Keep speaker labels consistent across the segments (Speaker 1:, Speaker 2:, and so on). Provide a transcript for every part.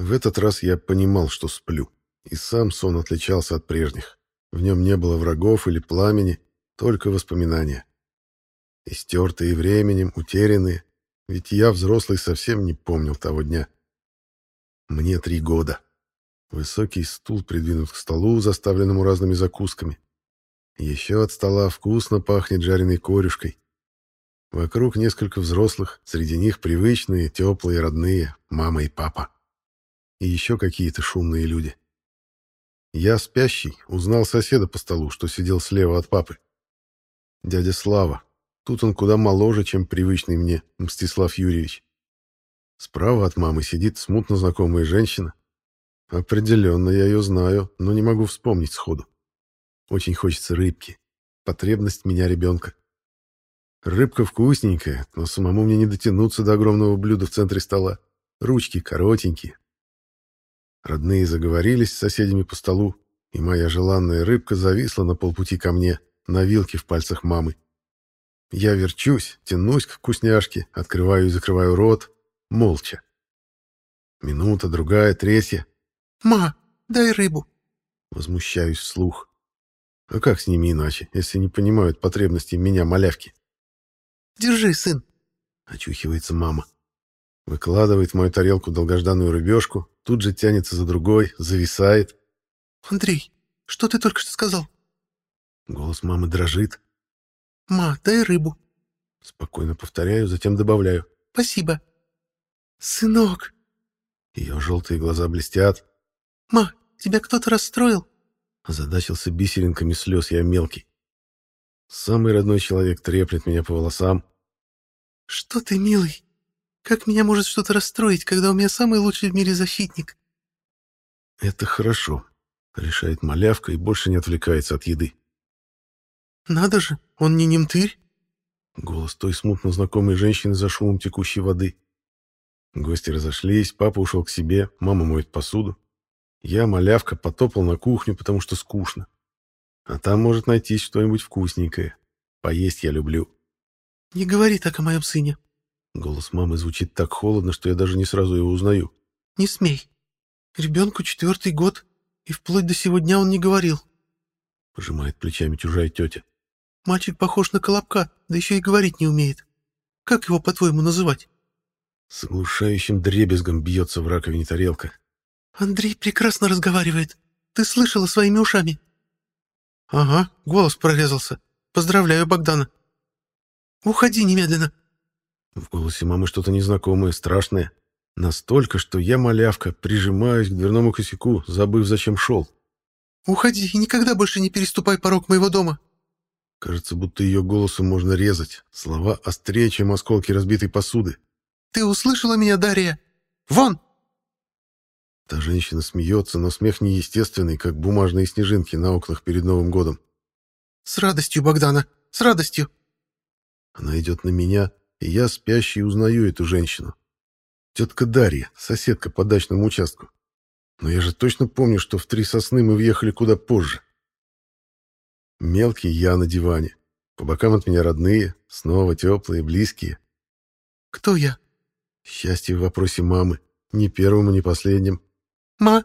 Speaker 1: В этот раз я понимал, что сплю, и сам сон отличался от прежних. В нем не было врагов или пламени, только воспоминания. Истертые временем, утерянные, ведь я, взрослый, совсем не помнил того дня. Мне три года. Высокий стул придвинут к столу, заставленному разными закусками. Еще от стола вкусно пахнет жареной корюшкой. Вокруг несколько взрослых, среди них привычные, теплые, родные, мама и папа. И еще какие-то шумные люди. Я, спящий, узнал соседа по столу, что сидел слева от папы. Дядя Слава. Тут он куда моложе, чем привычный мне Мстислав Юрьевич. Справа от мамы сидит смутно знакомая женщина. Определенно я ее знаю, но не могу вспомнить сходу. Очень хочется рыбки. Потребность меня ребенка. Рыбка вкусненькая, но самому мне не дотянуться до огромного блюда в центре стола. Ручки коротенькие. Родные заговорились с соседями по столу, и моя желанная рыбка зависла на полпути ко мне, на вилке в пальцах мамы. Я верчусь, тянусь к вкусняшке, открываю и закрываю рот, молча. Минута, другая, третья.
Speaker 2: «Ма, дай рыбу!»
Speaker 1: Возмущаюсь вслух. А как с ними иначе, если не понимают потребностей меня малявки?
Speaker 2: «Держи, сын!»
Speaker 1: — очухивается мама. Выкладывает в мою тарелку долгожданную рыбешку, тут же тянется за другой, зависает.
Speaker 2: «Андрей, что ты только что сказал?»
Speaker 1: Голос мамы дрожит.
Speaker 2: «Ма, дай рыбу!»
Speaker 1: Спокойно повторяю, затем добавляю.
Speaker 2: «Спасибо!» «Сынок!»
Speaker 1: Ее желтые глаза блестят.
Speaker 2: «Ма, тебя кто-то расстроил?»
Speaker 1: Озадачился бисеринками слез я мелкий. Самый родной человек треплет меня по волосам.
Speaker 2: «Что ты, милый? Как меня может что-то расстроить, когда у меня самый лучший в мире защитник?»
Speaker 1: «Это хорошо», — решает малявка и больше не отвлекается от еды.
Speaker 2: «Надо же, он не немтырь?»
Speaker 1: Голос той смутно знакомой женщины за шумом текущей воды. Гости разошлись, папа ушел к себе, мама моет посуду. Я, малявка, потопал на кухню, потому что скучно. А там может найтись что-нибудь вкусненькое. Поесть я люблю.
Speaker 2: «Не говори так о моем сыне».
Speaker 1: Голос мамы звучит так холодно, что я даже не сразу его узнаю.
Speaker 2: «Не смей. Ребенку четвертый год, и вплоть до сего дня он не говорил».
Speaker 1: Пожимает плечами чужая тетя.
Speaker 2: «Мальчик похож на колобка, да еще и говорить не умеет. Как его, по-твоему, называть?»
Speaker 1: С оглушающим дребезгом бьется в раковине тарелка.
Speaker 2: «Андрей прекрасно разговаривает. Ты слышала своими ушами?» «Ага, голос прорезался. Поздравляю, Богдана». «Уходи немедленно».
Speaker 1: В голосе мамы что-то незнакомое, страшное. Настолько, что я, малявка, прижимаюсь к дверному косяку, забыв, зачем шел.
Speaker 2: «Уходи и никогда больше не переступай порог моего дома».
Speaker 1: Кажется, будто ее голосом можно резать. Слова острее, чем осколки разбитой посуды.
Speaker 2: «Ты услышала меня, Дарья? Вон!»
Speaker 1: Та женщина смеется, но смех неестественный, как бумажные снежинки на окнах перед Новым годом.
Speaker 2: «С радостью, Богдана, с радостью!»
Speaker 1: Она идет на меня, и я, спящий, узнаю эту женщину. Тетка Дарья, соседка по дачному участку. Но я же точно помню, что в Три Сосны мы въехали куда позже. Мелкий я на диване. По бокам от меня родные, снова теплые, близкие.
Speaker 2: «Кто я?»
Speaker 1: Счастье в вопросе мамы. Ни первым и ни последним.
Speaker 2: «Ма?»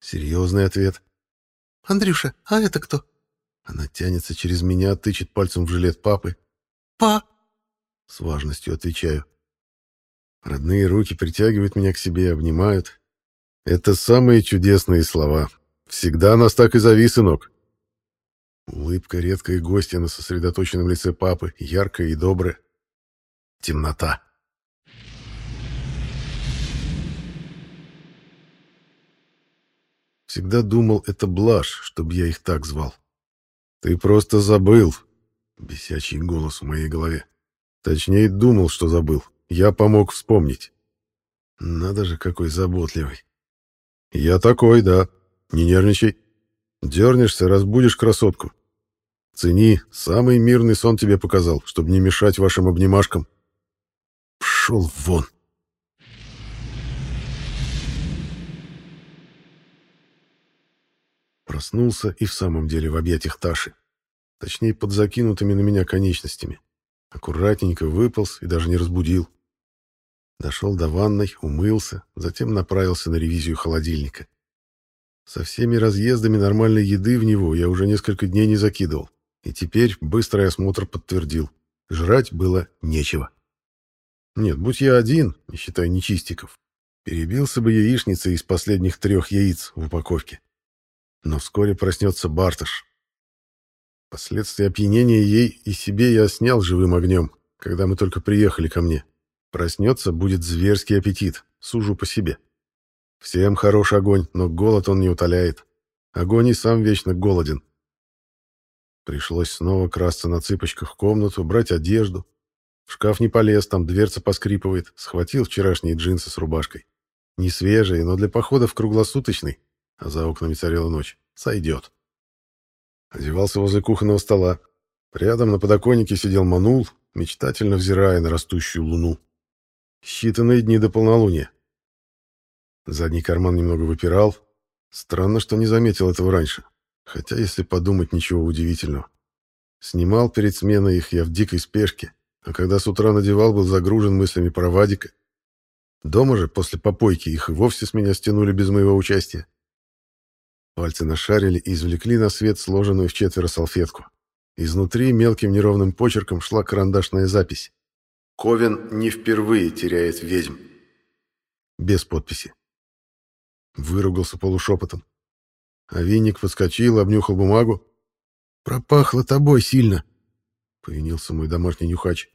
Speaker 1: Серьезный ответ.
Speaker 2: «Андрюша, а это кто?»
Speaker 1: Она тянется через меня, тычет пальцем в жилет папы.
Speaker 2: «Па!»
Speaker 1: С важностью отвечаю. Родные руки притягивают меня к себе, обнимают. Это самые чудесные слова. Всегда нас так и зови, сынок. Улыбка редкая гостья на сосредоточенном лице папы, яркая и добрая. Темнота. Всегда думал, это блажь, чтобы я их так звал. Ты просто забыл. Бесячий голос в моей голове. Точнее, думал, что забыл. Я помог вспомнить. Надо же, какой заботливый. Я такой, да. Не нервничай. Дернешься, разбудишь красотку. Цени, самый мирный сон тебе показал, чтобы не мешать вашим обнимашкам. Пшел вон. Проснулся и в самом деле в объятиях Таши. Точнее, под закинутыми на меня конечностями. Аккуратненько выполз и даже не разбудил. Дошел до ванной, умылся, затем направился на ревизию холодильника. Со всеми разъездами нормальной еды в него я уже несколько дней не закидывал, и теперь быстрый осмотр подтвердил. Жрать было нечего. Нет, будь я один, не считая нечистиков, перебился бы яичницей из последних трех яиц в упаковке. Но вскоре проснется Барташ. Последствия опьянения ей и себе я снял живым огнем, когда мы только приехали ко мне. Проснется, будет зверский аппетит, сужу по себе. Всем хорош огонь, но голод он не утоляет. Огонь и сам вечно голоден. Пришлось снова красться на цыпочках в комнату, брать одежду. В шкаф не полез, там дверца поскрипывает. Схватил вчерашние джинсы с рубашкой. Не свежие, но для похода в круглосуточный, а за окнами царела ночь, сойдет. Одевался возле кухонного стола. Рядом на подоконнике сидел Манул, мечтательно взирая на растущую луну. Считанные дни до полнолуния. Задний карман немного выпирал. Странно, что не заметил этого раньше. Хотя, если подумать, ничего удивительного. Снимал перед сменой их я в дикой спешке, а когда с утра надевал, был загружен мыслями про Вадика. Дома же, после попойки, их и вовсе с меня стянули без моего участия. Пальцы нашарили и извлекли на свет сложенную в четверо салфетку. Изнутри мелким неровным почерком шла карандашная запись. «Ковен не впервые теряет ведьм». Без подписи. Выругался полушепотом. А винник подскочил, обнюхал бумагу. «Пропахло тобой сильно», — повинился мой домашний нюхач.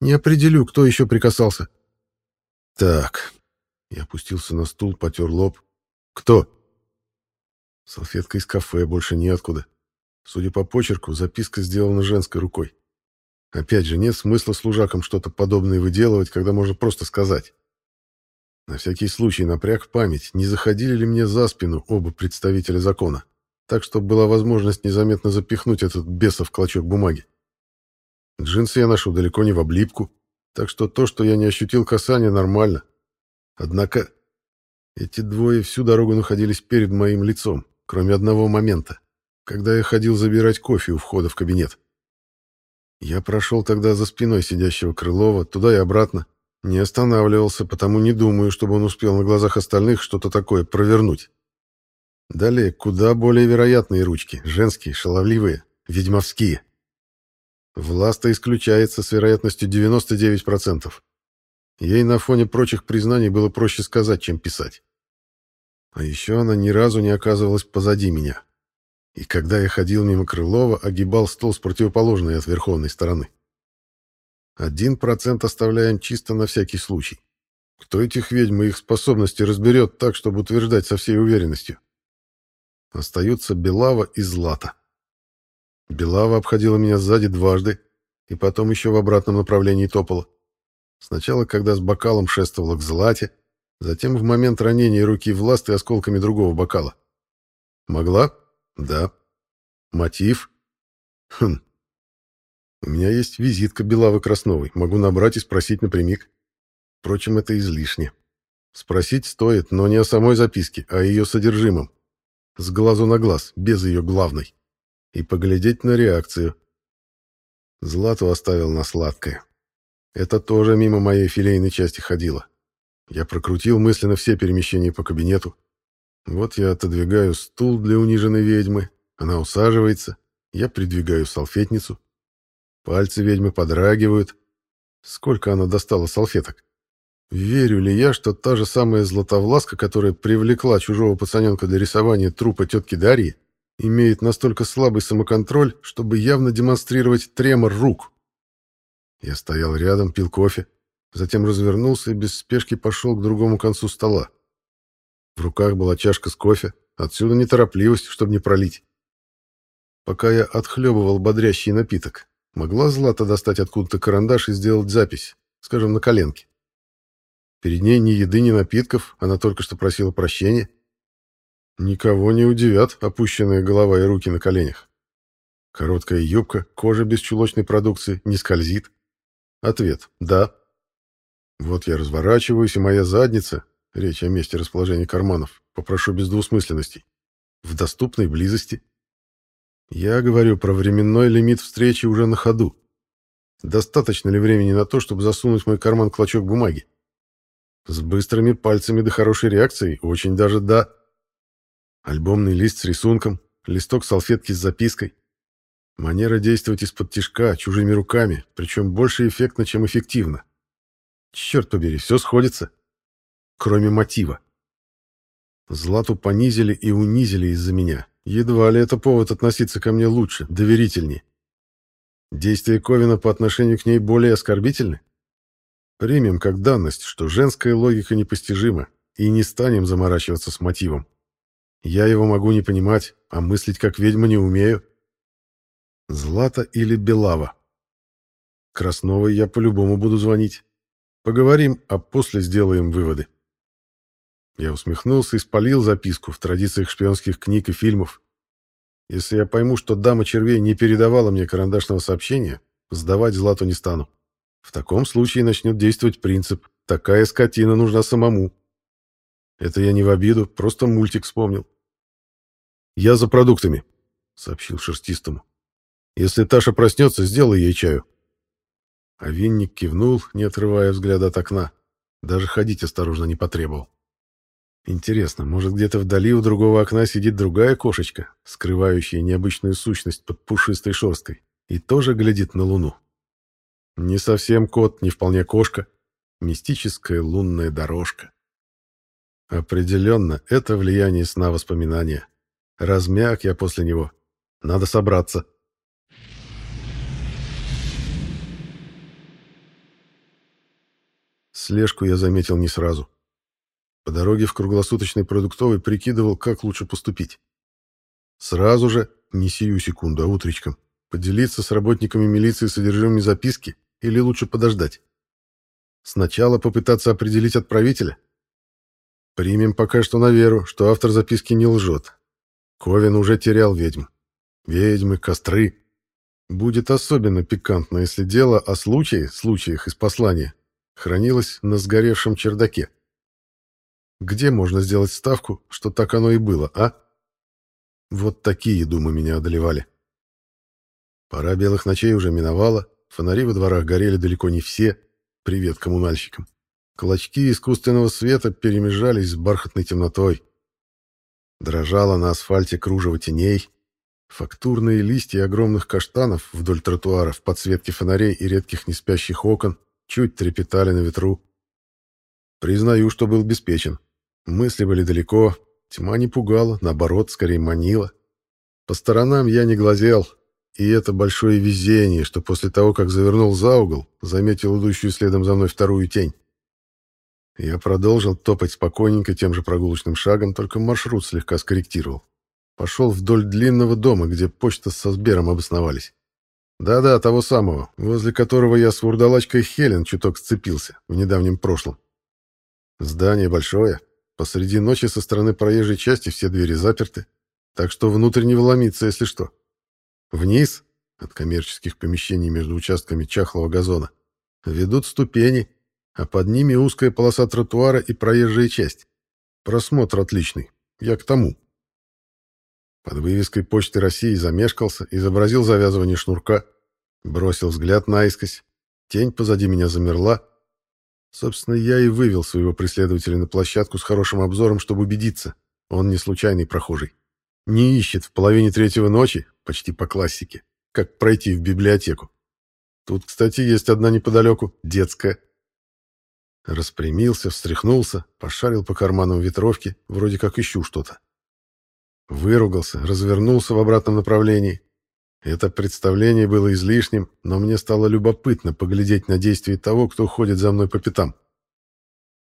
Speaker 1: «Не определю, кто еще прикасался». «Так». Я опустился на стул, потер лоб. «Кто?» Салфетка из кафе, больше неоткуда. Судя по почерку, записка сделана женской рукой. Опять же, нет смысла служакам что-то подобное выделывать, когда можно просто сказать. На всякий случай напряг память, не заходили ли мне за спину оба представителя закона, так, чтобы была возможность незаметно запихнуть этот бесов клочок бумаги. Джинсы я ношу далеко не в облипку, так что то, что я не ощутил касания, нормально. Однако эти двое всю дорогу находились перед моим лицом, кроме одного момента, когда я ходил забирать кофе у входа в кабинет. Я прошел тогда за спиной сидящего Крылова, туда и обратно, не останавливался, потому не думаю, чтобы он успел на глазах остальных что-то такое провернуть. Далее куда более вероятные ручки, женские, шаловливые, ведьмовские. Власта исключается с вероятностью 99%. Ей на фоне прочих признаний было проще сказать, чем писать. А еще она ни разу не оказывалась позади меня. И когда я ходил мимо Крылова, огибал стол с противоположной от верховной стороны. Один процент оставляем чисто на всякий случай. Кто этих ведьм и их способности разберет так, чтобы утверждать со всей уверенностью? Остаются Белава и Злата. Белава обходила меня сзади дважды, и потом еще в обратном направлении топала. Сначала, когда с бокалом шествовала к Злате, затем в момент ранения руки власты осколками другого бокала. Могла? Да. Мотив? Хм, у меня есть визитка Белавы Красновой. Могу набрать и спросить напрямик. Впрочем, это излишне. Спросить стоит, но не о самой записке, а о ее содержимом. С глазу на глаз, без ее главной. И поглядеть на реакцию. Злату оставил на сладкое. Это тоже мимо моей филейной части ходило. Я прокрутил мысленно все перемещения по кабинету. Вот я отодвигаю стул для униженной ведьмы. Она усаживается. Я придвигаю салфетницу. Пальцы ведьмы подрагивают. Сколько она достала салфеток? Верю ли я, что та же самая Златовласка, которая привлекла чужого пацаненка для рисования трупа тетки Дарьи, имеет настолько слабый самоконтроль, чтобы явно демонстрировать тремор рук? Я стоял рядом, пил кофе, затем развернулся и без спешки пошел к другому концу стола. В руках была чашка с кофе, отсюда неторопливость, чтобы не пролить. Пока я отхлебывал бодрящий напиток, Могла Злата достать откуда-то карандаш и сделать запись, скажем, на коленке. Перед ней ни еды, ни напитков, она только что просила прощения. Никого не удивят опущенная голова и руки на коленях. Короткая юбка, кожа без чулочной продукции, не скользит. Ответ – да. Вот я разворачиваюсь, и моя задница, речь о месте расположения карманов, попрошу без двусмысленностей, в доступной близости. Я говорю про временной лимит встречи уже на ходу. Достаточно ли времени на то, чтобы засунуть в мой карман клочок бумаги? С быстрыми пальцами до хорошей реакции, очень даже да. Альбомный лист с рисунком, листок салфетки с запиской. Манера действовать из-под тишка, чужими руками, причем больше эффектно, чем эффективно. Черт побери, все сходится. Кроме мотива. Злату понизили и унизили из-за меня. Едва ли это повод относиться ко мне лучше, доверительнее. Действия Ковина по отношению к ней более оскорбительны? Примем как данность, что женская логика непостижима, и не станем заморачиваться с мотивом. Я его могу не понимать, а мыслить как ведьма не умею. Злата или Белава? Красновой я по-любому буду звонить. Поговорим, а после сделаем выводы. Я усмехнулся и спалил записку в традициях шпионских книг и фильмов. Если я пойму, что дама червей не передавала мне карандашного сообщения, сдавать Злату не стану. В таком случае начнет действовать принцип «такая скотина нужна самому». Это я не в обиду, просто мультик вспомнил. «Я за продуктами», — сообщил шерстистому. «Если Таша проснется, сделай ей чаю». А винник кивнул, не отрывая взгляда от окна. Даже ходить осторожно не потребовал. Интересно, может, где-то вдали у другого окна сидит другая кошечка, скрывающая необычную сущность под пушистой шерсткой, и тоже глядит на луну. Не совсем кот, не вполне кошка. Мистическая лунная дорожка. Определенно, это влияние сна воспоминания. Размяк я после него. Надо собраться. Слежку я заметил не сразу. По дороге в круглосуточный продуктовый прикидывал, как лучше поступить. Сразу же, не сию секунду, а утречком, поделиться с работниками милиции содержимым записки или лучше подождать? Сначала попытаться определить отправителя? Примем пока что на веру, что автор записки не лжет. Ковин уже терял ведьм. Ведьмы, костры. Будет особенно пикантно, если дело о случае, случаях из послания, хранилось на сгоревшем чердаке. Где можно сделать ставку, что так оно и было, а? Вот такие думы меня одолевали. Пора белых ночей уже миновала, фонари во дворах горели далеко не все. Привет коммунальщикам. Клочки искусственного света перемежались с бархатной темнотой. Дрожало на асфальте кружево теней. Фактурные листья огромных каштанов вдоль тротуара в подсветке фонарей и редких неспящих окон чуть трепетали на ветру. Признаю, что был беспечен. Мысли были далеко, тьма не пугала, наоборот, скорее манила. По сторонам я не глазел, и это большое везение, что после того, как завернул за угол, заметил идущую следом за мной вторую тень. Я продолжил топать спокойненько тем же прогулочным шагом, только маршрут слегка скорректировал. Пошел вдоль длинного дома, где почта со Сбером обосновались. Да-да, того самого, возле которого я с вурдалачкой Хелен чуток сцепился в недавнем прошлом. Здание большое. Посреди ночи со стороны проезжей части все двери заперты, так что внутрь не вломиться, если что. Вниз, от коммерческих помещений между участками чахлого газона, ведут ступени, а под ними узкая полоса тротуара и проезжая часть. Просмотр отличный. Я к тому. Под вывеской Почты России замешкался, изобразил завязывание шнурка, бросил взгляд наискось. Тень позади меня замерла. Собственно, я и вывел своего преследователя на площадку с хорошим обзором, чтобы убедиться, он не случайный прохожий. Не ищет в половине третьего ночи, почти по классике, как пройти в библиотеку. Тут, кстати, есть одна неподалеку, детская. Распрямился, встряхнулся, пошарил по карманам ветровки, вроде как ищу что-то. Выругался, развернулся в обратном направлении. Это представление было излишним, но мне стало любопытно поглядеть на действия того, кто ходит за мной по пятам.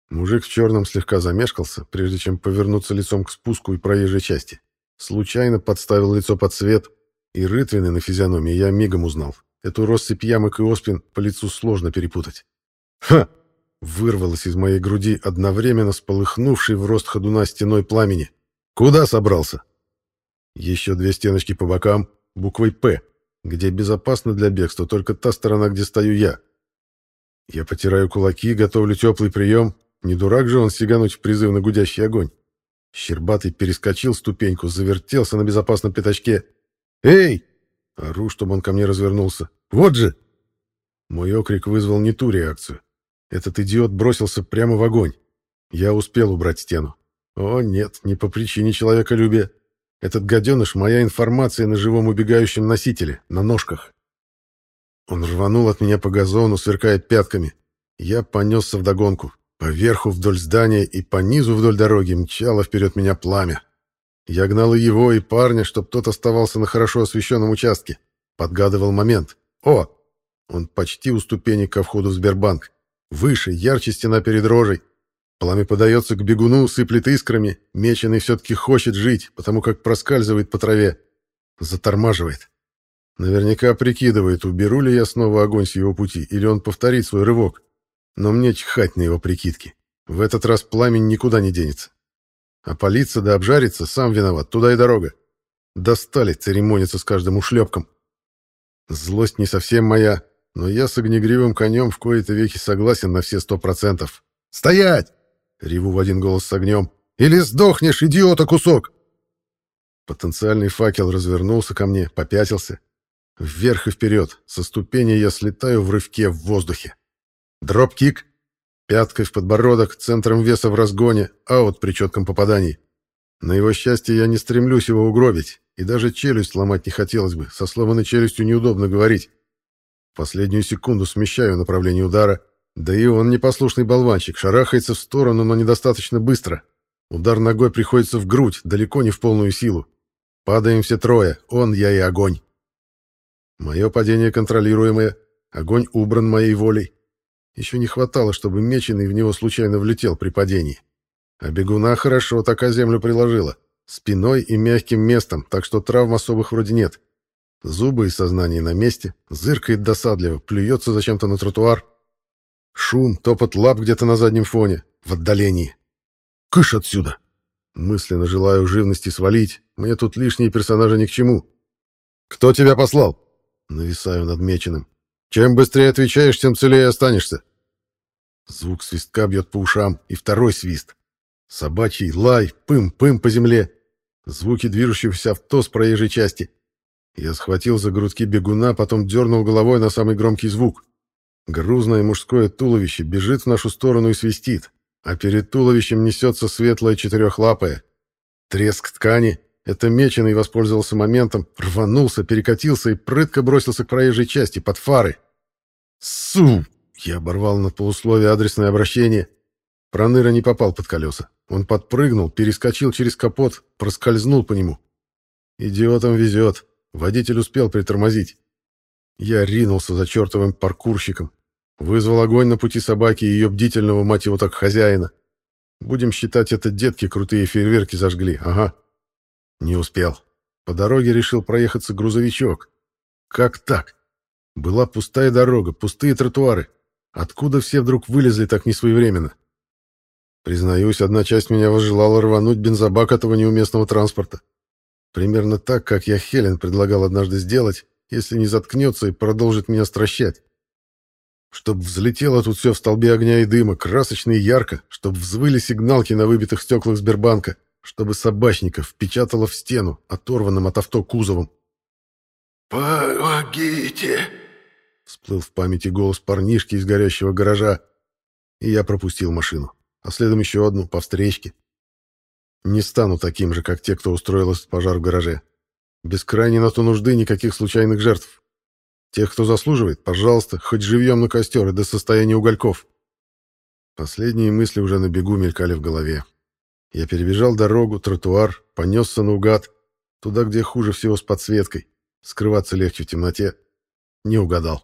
Speaker 1: Мужик в черном слегка замешкался, прежде чем повернуться лицом к спуску и проезжей части. Случайно подставил лицо под свет, и рытвины на физиономии я мигом узнал. Эту россыпь ямок и оспин по лицу сложно перепутать. «Ха!» — вырвалось из моей груди одновременно с полыхнувшей в рост ходуна стеной пламени. «Куда собрался?» Еще две стеночки по бокам, буквой «П», где безопасно для бегства только та сторона, где стою я. Я потираю кулаки, готовлю теплый прием. Не дурак же он сигануть в призывно гудящий огонь. Щербатый перескочил ступеньку, завертелся на безопасном пятачке. «Эй!» Ору, чтобы он ко мне развернулся. «Вот же!» Мой окрик вызвал не ту реакцию. Этот идиот бросился прямо в огонь. Я успел убрать стену. О, нет, не по причине человеколюбия. Этот гаденыш — моя информация на живом убегающем носителе, на ножках. Он рванул от меня по газону, сверкая пятками. Я понесся вдогонку. Поверху вдоль здания и по низу вдоль дороги мчало вперед меня пламя. Я гнал и его, и парня, чтоб тот оставался на хорошо освещенном участке. Подгадывал момент. О! Он почти у ступенек ко входу в Сбербанк. Выше, ярче стена перед рожей. Пламя подается к бегуну, сыплет искрами. Меченый все-таки хочет жить, потому как проскальзывает по траве. Затормаживает. Наверняка прикидывает, уберу ли я снова огонь с его пути, или он повторит свой рывок. Но мне чхать на его прикидки. В этот раз пламень никуда не денется. А палиться да обжариться сам виноват, туда и дорога. Достали церемониться с каждым ушлепком. Злость не совсем моя, но я с огнегривым конем в кои-то веки согласен на все сто процентов. «Стоять!» — реву в один голос с огнем. «Или сдохнешь, идиота, кусок!» Потенциальный факел развернулся ко мне, попятился. Вверх и вперед. Со ступени я слетаю в рывке в воздухе. Drop-kick. Пяткой в подбородок, центром веса в разгоне, аут при четком попадании. На его счастье я не стремлюсь его угробить, и даже челюсть ломать не хотелось бы, со сломанной челюстью неудобно говорить. Последнюю секунду смещаю направление удара, да и он непослушный болванчик, шарахается в сторону, но недостаточно быстро. Удар ногой приходится в грудь, далеко не в полную силу. Падаем все трое, он, я и огонь. Мое падение контролируемое, огонь убран моей волей. Еще не хватало, чтобы меченый в него случайно влетел при падении. А бегуна хорошо так о землю приложила. Спиной и мягким местом, так что травм особых вроде нет. Зубы и сознание на месте, зыркает досадливо, плюется зачем-то на тротуар. Шум, топот лап где-то на заднем фоне, в отдалении. «Кыш отсюда!» Мысленно желаю живности свалить, мне тут лишние персонажи ни к чему. «Кто тебя послал?» Нависаю над меченым. «Чем быстрее отвечаешь, тем целее останешься». Звук свистка бьет по ушам, и второй свист. Собачий лай, пым-пым по земле. Звуки движущегося авто с проезжей части. Я схватил за грудки бегуна, потом дернул головой на самый громкий звук. Грузное мужское туловище бежит в нашу сторону и свистит, а перед туловищем несется светлое четырехлапое. Треск ткани, это Меченый воспользовался моментом, рванулся, перекатился и прытко бросился к проезжей части под фары. «Су!» Я оборвал на полусловие адресное обращение. Проныра не попал под колеса. Он подпрыгнул, перескочил через капот, проскользнул по нему. Идиотам везет. Водитель успел притормозить. Я ринулся за чертовым паркурщиком. Вызвал огонь на пути собаки и ее бдительного, мать его так, хозяина. Будем считать, это детки крутые фейерверки зажгли. Ага. Не успел. По дороге решил проехаться грузовичок. Как так? Была пустая дорога, пустые тротуары. Откуда все вдруг вылезли так несвоевременно? Признаюсь, одна часть меня возжелала рвануть бензобак этого неуместного транспорта. Примерно так, как я Хелен предлагал однажды сделать, если не заткнется и продолжит меня стращать. Чтоб взлетело тут все в столбе огня и дыма, красочно и ярко, чтоб взвыли сигналки на выбитых стеклах Сбербанка — чтобы собачников впечатало в стену, оторванным от авто кузовом.
Speaker 3: «Помогите!»
Speaker 1: Всплыл в памяти голос парнишки из горящего гаража, и я пропустил машину, а следом еще одну, по встречке. Не стану таким же, как те, кто устроил этот пожар в гараже. Без крайней на то нужды никаких случайных жертв. Тех, кто заслуживает, пожалуйста, хоть живьем на костер и до состояния угольков. Последние мысли уже на бегу мелькали в голове. Я перебежал дорогу, тротуар, понесся наугад, туда, где хуже всего с подсветкой. Скрываться легче в темноте. Не угадал.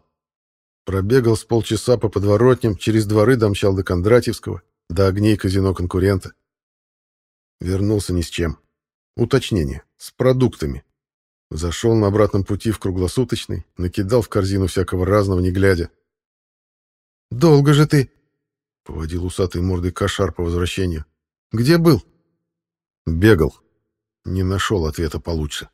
Speaker 1: Пробегал с полчаса по подворотням, через дворы домчал до Кондратьевского, до огней казино конкурента. Вернулся ни с чем. Уточнение. С продуктами. Зашел на обратном пути в круглосуточный, накидал в корзину всякого разного, не глядя.
Speaker 2: «Долго же ты!»
Speaker 1: — поводил усатой мордой кошар по возвращению.
Speaker 2: Где был?
Speaker 1: Бегал. Не нашел ответа получше.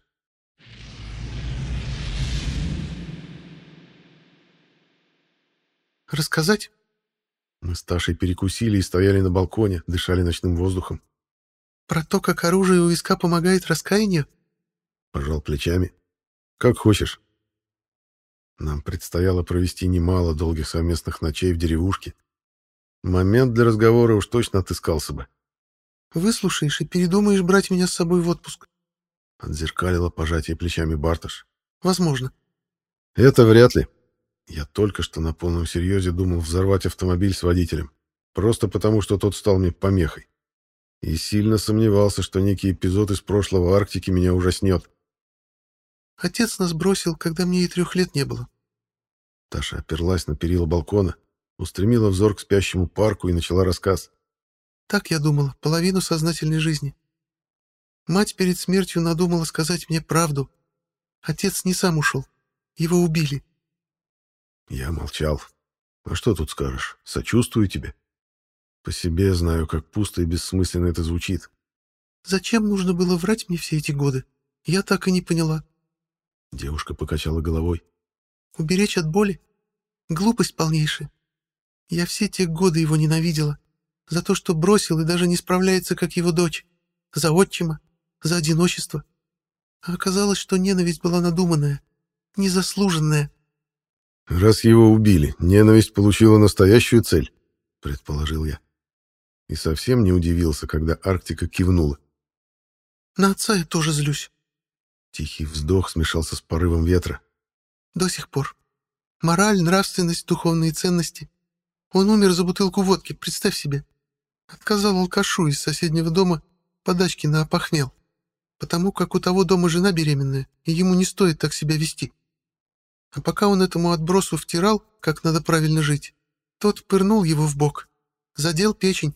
Speaker 2: Рассказать?
Speaker 1: Мы с Ташей перекусили и стояли на балконе, дышали ночным воздухом.
Speaker 2: Про то, как оружие у виска помогает раскаянию?
Speaker 1: Пожал плечами. Как хочешь. Нам предстояло провести немало долгих совместных ночей в деревушке. Момент для разговора уж точно отыскался бы.
Speaker 2: Выслушаешь и передумаешь брать меня с собой в отпуск.
Speaker 1: Отзеркалило пожатие плечами Барташ.
Speaker 2: Возможно.
Speaker 1: Это вряд ли. Я только что на полном серьезе думал взорвать автомобиль с водителем. Просто потому, что тот стал мне помехой. И сильно сомневался, что некий эпизод из прошлого Арктики меня ужаснет.
Speaker 2: Отец нас бросил, когда мне и трех лет не было.
Speaker 1: Таша оперлась на перила балкона, устремила взор к спящему парку и начала рассказ.
Speaker 2: Так я думала, половину сознательной жизни. Мать перед смертью надумала сказать мне правду. Отец не сам ушел. Его убили.
Speaker 1: Я молчал. А что тут скажешь? Сочувствую тебе. По себе знаю, как пусто и бессмысленно это звучит.
Speaker 2: Зачем нужно было врать мне все эти годы? Я так и не поняла.
Speaker 1: Девушка покачала головой.
Speaker 2: Уберечь от боли? Глупость полнейшая. Я все те годы его ненавидела. За то, что бросил и даже не справляется, как его дочь. За отчима. За одиночество. А оказалось, что ненависть была надуманная. Незаслуженная.
Speaker 1: Раз его убили, ненависть получила настоящую цель, предположил я. И совсем не удивился, когда Арктика кивнула.
Speaker 2: На отца я тоже злюсь.
Speaker 1: Тихий вздох смешался с порывом ветра.
Speaker 2: До сих пор. Мораль, нравственность, духовные ценности. Он умер за бутылку водки, представь себе. Отказал алкашу из соседнего дома подачки на опохмел. Потому как у того дома жена беременная, и ему не стоит так себя вести. А пока он этому отбросу втирал, как надо правильно жить, тот пырнул его в бок, задел печень.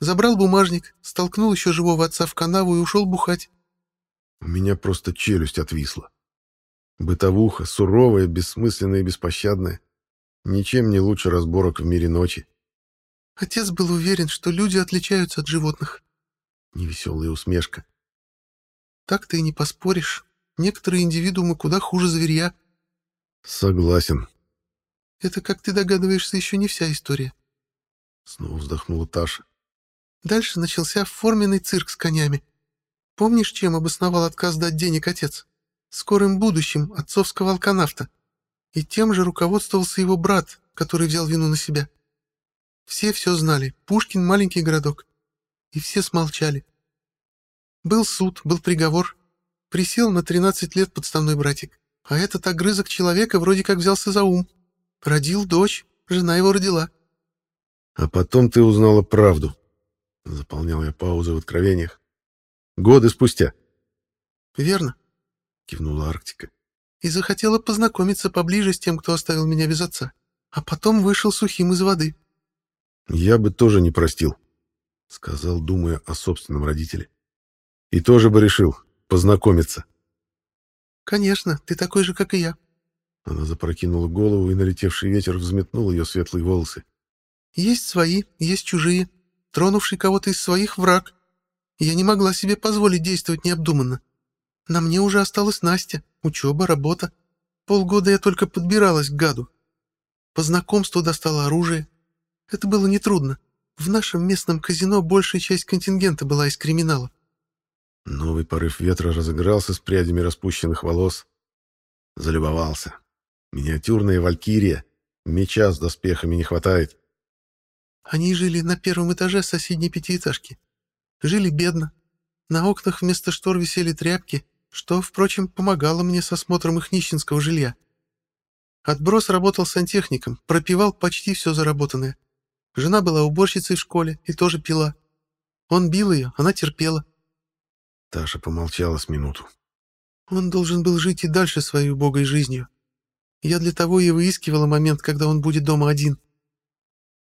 Speaker 2: Забрал бумажник, столкнул еще живого отца в канаву и ушел бухать.
Speaker 1: У меня просто челюсть отвисла. Бытовуха, суровая, бессмысленная и беспощадная. Ничем не лучше разборок в мире ночи.
Speaker 2: Отец был уверен, что люди отличаются от животных.
Speaker 1: Невеселая усмешка.
Speaker 2: Так ты и не поспоришь. Некоторые индивидуумы куда хуже зверя.
Speaker 1: Согласен.
Speaker 2: Это, как ты догадываешься, еще не вся история.
Speaker 1: Снова вздохнула Таша.
Speaker 2: Дальше начался форменный цирк с конями. Помнишь, чем обосновал отказ дать денег отец? Скорым будущим отцовского алканавта. И тем же руководствовался его брат, который взял вину на себя. Все все знали. Пушкин — маленький городок. И все смолчали. Был суд, был приговор. Присел на 13 лет подставной братик. А этот огрызок человека вроде как взялся за ум. Родил дочь, жена его родила.
Speaker 1: А потом ты узнала правду. Заполнял я паузы в откровениях. Годы спустя.
Speaker 2: Верно, кивнула Арктика. И захотела познакомиться поближе с тем, кто оставил меня без отца. А потом вышел сухим из воды.
Speaker 1: Я бы тоже не простил, сказал, думая о собственном родителе. И тоже бы решил познакомиться.
Speaker 2: Конечно, ты такой же, как и я.
Speaker 1: Она запрокинула голову, и налетевший ветер взметнул ее светлые волосы.
Speaker 2: Есть свои, есть чужие. Тронувший кого-то из своих враг. Я не могла себе позволить действовать необдуманно. На мне уже осталась Настя, учеба, работа. Полгода я только подбиралась к гаду. По знакомству достала оружие. Это было нетрудно. В нашем местном казино большая часть контингента была из криминала.
Speaker 1: Новый порыв ветра разыгрался с прядями распущенных волос. Залюбовался. Миниатюрная валькирия. Меча с доспехами не хватает.
Speaker 2: Они жили на первом этаже соседней пятиэтажки. Жили бедно. На окнах вместо штор висели тряпки, что, впрочем, помогало мне с осмотром их нищенского жилья. Отброс работал сантехником, пропивал почти все заработанное. Жена была уборщицей в школе и тоже пила. Он бил ее, она терпела.
Speaker 1: Таша помолчала с минуту.
Speaker 2: Он должен был жить и дальше своей убогой жизнью. Я для того и выискивала момент, когда он будет дома один.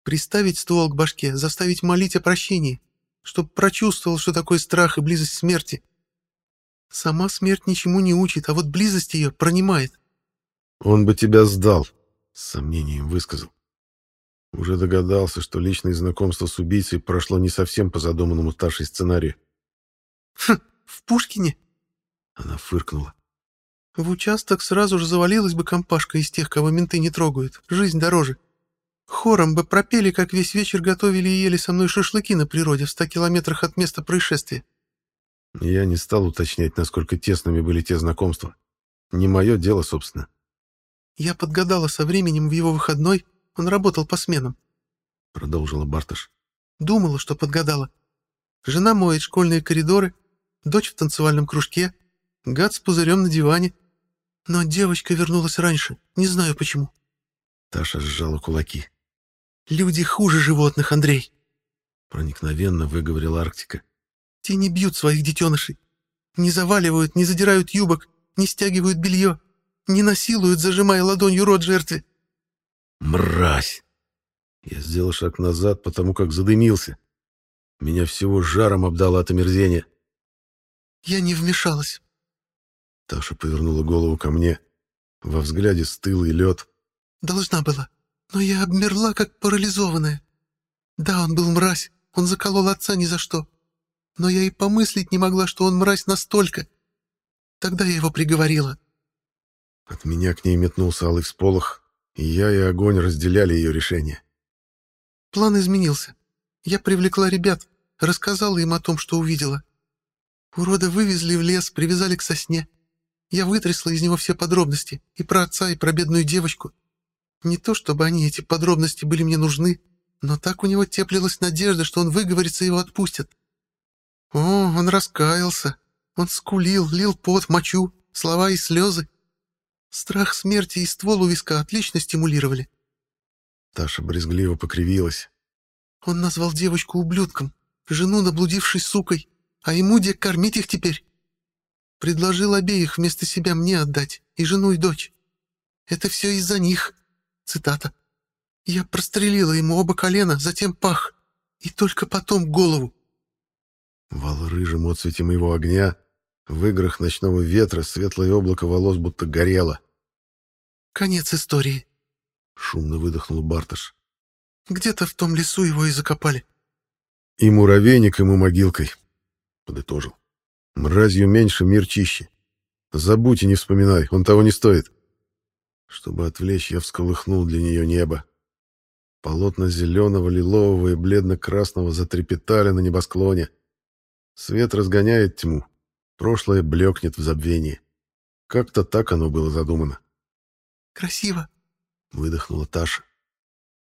Speaker 2: Приставить ствол к башке, заставить молить о прощении, чтоб прочувствовал, что такое страх и близость смерти. Сама смерть ничему не учит, а вот близость ее пронимает.
Speaker 1: Он бы тебя сдал, с сомнением высказал. Уже догадался, что личное знакомство с убийцей прошло не совсем по задуманному старшей сценарию.
Speaker 2: «Хм, в Пушкине?»
Speaker 1: Она фыркнула.
Speaker 2: «В участок сразу же завалилась бы компашка из тех, кого менты не трогают. Жизнь дороже. Хором бы пропели, как весь вечер готовили и ели со мной шашлыки на природе в ста километрах от места происшествия».
Speaker 1: Я не стал уточнять, насколько тесными были те знакомства. Не мое дело, собственно.
Speaker 2: Я подгадала со временем в его выходной, он работал по сменам.
Speaker 1: продолжила Барташ.
Speaker 2: Думала, что подгадала. Жена моет школьные коридоры, дочь в танцевальном кружке, гад с пузырем на диване. Но девочка вернулась раньше, не знаю почему.
Speaker 1: Таша сжала кулаки.
Speaker 2: «Люди хуже животных, Андрей!»
Speaker 1: Проникновенно выговорила Арктика.
Speaker 2: «Те не бьют своих детенышей, не заваливают, не задирают юбок, не стягивают белье, не насилуют, зажимая ладонью рот жертве».
Speaker 1: «Мразь!» Я сделал шаг назад, потому как задымился. Меня всего жаром обдало от омерзения.
Speaker 2: «Я не вмешалась».
Speaker 1: Таша повернула голову ко мне. Во взгляде стыл и лед.
Speaker 2: «Должна была, но я обмерла, как парализованная. Да, он был мразь, он заколол отца ни за что. Но я и помыслить не могла, что он мразь настолько. Тогда я его приговорила».
Speaker 1: От меня к ней метнулся алый всполох, и я и огонь разделяли ее решение.
Speaker 2: План изменился. Я привлекла ребят, рассказала им о том, что увидела. Урода вывезли в лес, привязали к сосне. Я вытрясла из него все подробности, и про отца, и про бедную девочку. Не то чтобы они, эти подробности, были мне нужны, но так у него теплилась надежда, что он выговорится и его отпустят. О, он раскаялся. Он скулил, лил пот, мочу, слова и слезы. Страх смерти и ствол у виска отлично стимулировали.
Speaker 1: Таша брезгливо покривилась.
Speaker 2: Он назвал девочку ублюдком, жену наблудившей сукой, а ему где кормить их теперь? Предложил обеих вместо себя мне отдать, и жену, и дочь. Это все из-за них. Цитата. Я прострелила ему оба колена, затем пах, и только потом голову.
Speaker 1: В рыжем отцвете моего огня, в играх ночного ветра, светлое облако волос будто горело.
Speaker 2: Конец истории.
Speaker 1: Шумно выдохнул Барташ.
Speaker 2: Где-то в том лесу его и закопали.
Speaker 1: И муравейник ему могилкой, подытожил. Мразью меньше, мир чище. Забудь и не вспоминай, он того не стоит. Чтобы отвлечь, я всколыхнул для нее небо. Полотна зеленого, лилового и бледно-красного затрепетали на небосклоне. Свет разгоняет тьму. Прошлое блекнет в забвении. Как-то так оно было задумано.
Speaker 2: «Красиво!»
Speaker 1: — выдохнула Таша.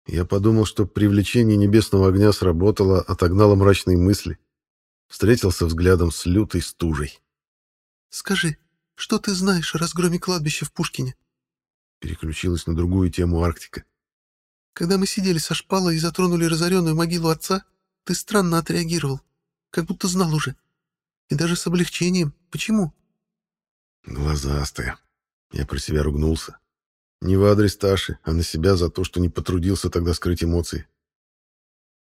Speaker 1: Я подумал, что привлечение небесного огня сработало, отогнало мрачные мысли. Встретился взглядом с лютой стужей.
Speaker 2: «Скажи, что ты знаешь о разгроме кладбища в Пушкине?»
Speaker 1: Переключилась на другую тему Арктика.
Speaker 2: «Когда мы сидели со шпалой и затронули разоренную могилу отца, ты странно отреагировал, как будто знал уже. И даже с облегчением. Почему?»
Speaker 1: Глазастая. Я про себя ругнулся. Не в адрес Таши, а на себя за то, что не потрудился тогда скрыть эмоции.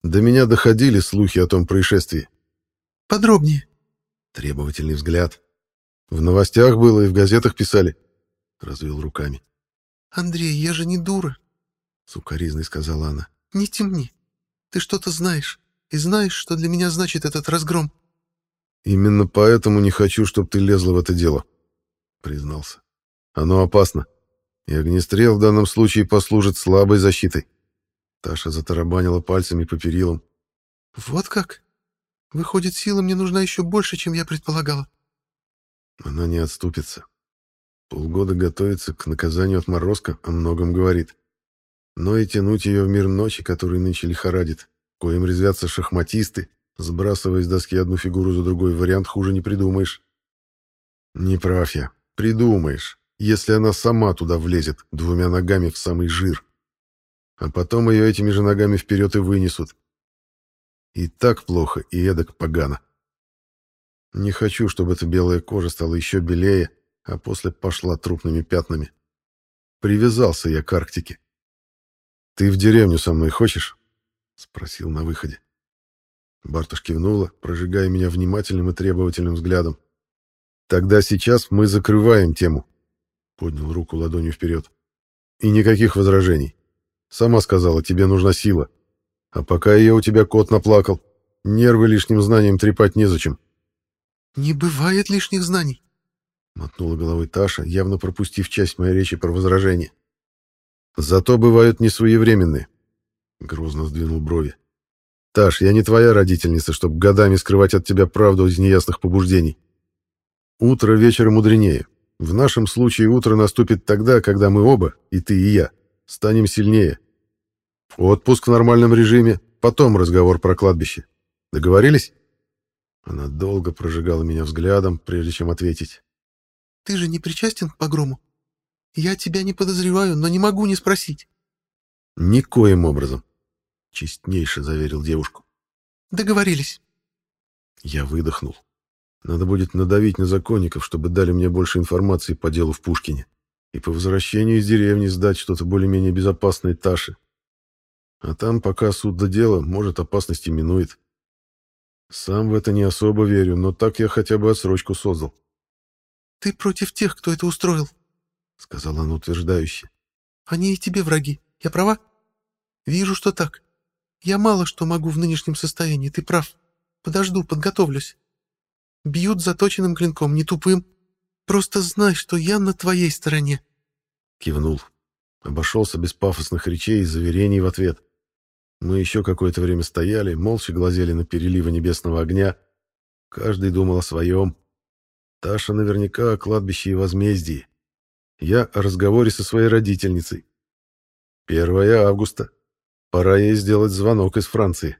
Speaker 1: До меня доходили слухи о том происшествии.
Speaker 2: «Подробнее».
Speaker 1: Требовательный взгляд. В новостях было и в газетах писали. Развел руками.
Speaker 2: «Андрей, я же не дура», —
Speaker 1: сукоризной сказала она.
Speaker 2: «Не темни. Ты что-то знаешь. И знаешь, что для меня значит этот разгром».
Speaker 1: «Именно поэтому не хочу, чтобы ты лезла в это дело», — признался. «Оно опасно. И огнестрел в данном случае послужит слабой защитой». Таша затарабанила пальцами по перилам.
Speaker 2: «Вот как? Выходит, сила мне нужна еще больше, чем я предполагала».
Speaker 1: Она не отступится. Полгода готовится к наказанию отморозка, о многом говорит. Но и тянуть ее в мир ночи, который нынче лихорадит, коим резвятся шахматисты, сбрасывая с доски одну фигуру за другой, вариант хуже не придумаешь. Не прав я. Придумаешь, если она сама туда влезет, двумя ногами в самый жир. А потом ее этими же ногами вперед и вынесут. И так плохо, и эдак погано. Не хочу, чтобы эта белая кожа стала еще белее, а после пошла трупными пятнами. Привязался я к Арктике. «Ты в деревню со мной хочешь?» — спросил на выходе. Барташ кивнула, прожигая меня внимательным и требовательным взглядом. «Тогда сейчас мы закрываем тему», — поднял руку ладонью вперед. «И никаких возражений. Сама сказала, тебе нужна сила. А пока ее у тебя кот наплакал, нервы лишним знанием трепать незачем».
Speaker 2: «Не бывает лишних знаний», —
Speaker 1: мотнула головой Таша, явно пропустив часть моей речи про возражение. «Зато бывают несвоевременные», — грозно сдвинул брови. «Таш, я не твоя родительница, чтобы годами скрывать от тебя правду из неясных побуждений. Утро вечера мудренее. В нашем случае утро наступит тогда, когда мы оба, и ты, и я, станем сильнее». Отпуск в нормальном режиме, потом разговор про кладбище. Договорились? Она долго прожигала меня взглядом, прежде чем ответить.
Speaker 2: Ты же не причастен к погрому? Я тебя не подозреваю, но не могу не спросить.
Speaker 1: Никоим образом, честнейше заверил девушку.
Speaker 2: Договорились.
Speaker 1: Я выдохнул. Надо будет надавить на законников, чтобы дали мне больше информации по делу в Пушкине. И по возвращению из деревни сдать что-то более-менее безопасное Таше. А там, пока суд до дела, может, опасности минует. Сам в это не особо верю, но так я хотя бы отсрочку создал.
Speaker 2: «Ты против тех, кто это устроил», — сказала она утверждающе. «Они и тебе враги. Я права? Вижу, что так. Я мало что могу в нынешнем состоянии, ты прав. Подожду, подготовлюсь. Бьют заточенным клинком, не тупым. Просто знай, что я на твоей стороне.
Speaker 1: Кивнул. Обошелся без пафосных речей и заверений в ответ. Мы еще какое-то время стояли, молча глазели на переливы небесного огня. Каждый думал о своем. Таша наверняка о кладбище и возмездии. Я о разговоре со своей родительницей. 1 августа. Пора ей сделать звонок из Франции.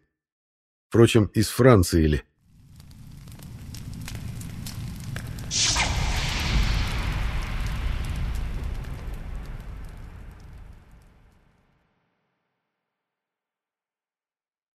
Speaker 1: Впрочем, из Франции ли?